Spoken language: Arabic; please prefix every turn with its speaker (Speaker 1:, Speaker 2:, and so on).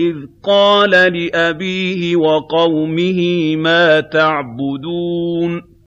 Speaker 1: إِذْ قَالَ لِأَبِيهِ وَقَوْمِهِ مَا تَعْبُدُونَ